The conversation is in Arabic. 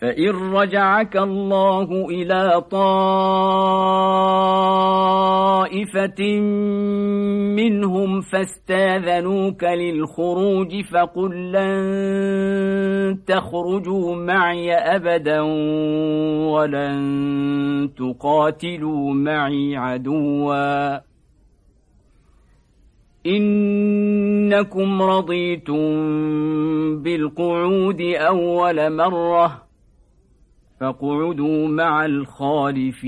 فإن رجعك الله إلى طائفة منهم فاستاذنوك للخروج فقل لن تخرجوا معي أبدا ولن تقاتلوا معي عدوا إنكم رضيتم بالقعود أول مرة فاقعدوا مع الخالفين.